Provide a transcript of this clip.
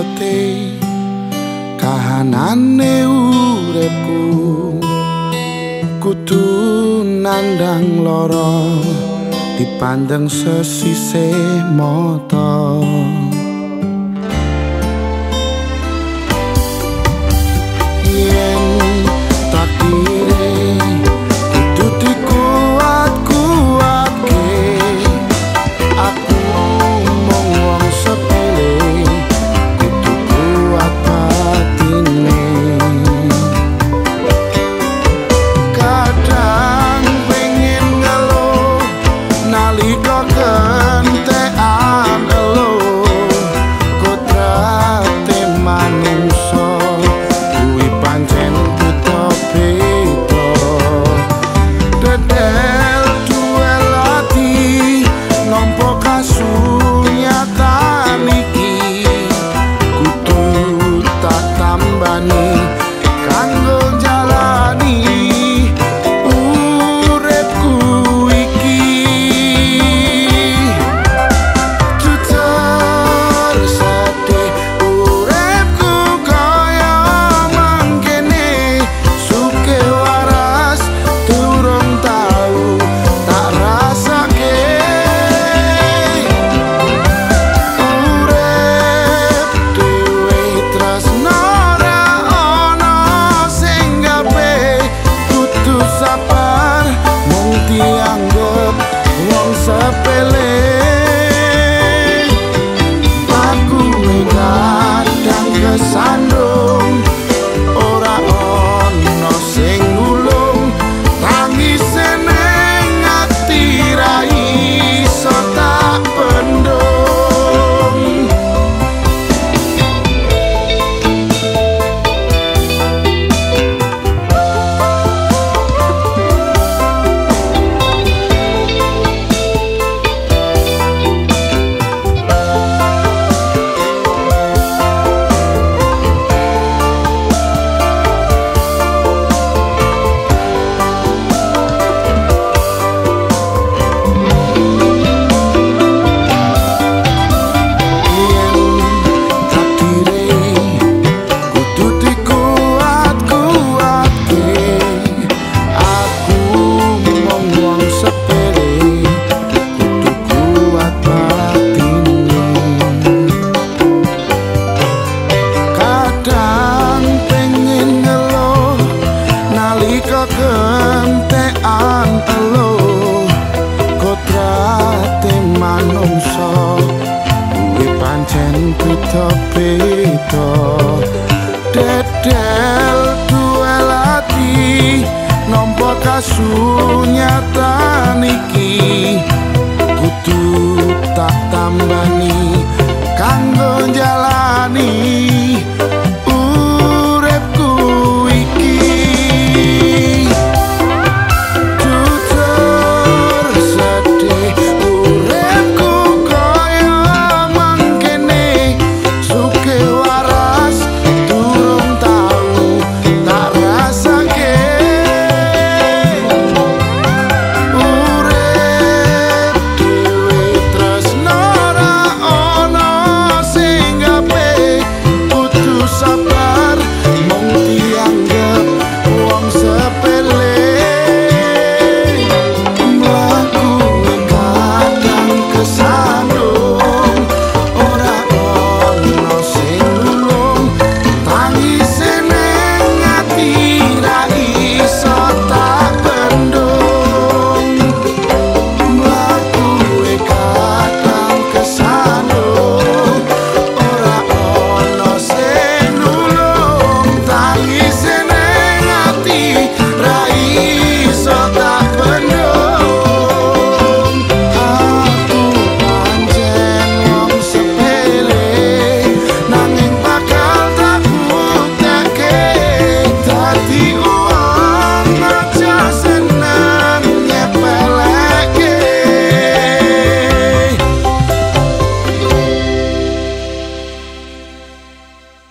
abote kahanane uripku. Kudu nandang loro dipandang sesise motor beda. Dedel duel ati nampa kasunyatan iki. Kudu tak tambani kanggo jalani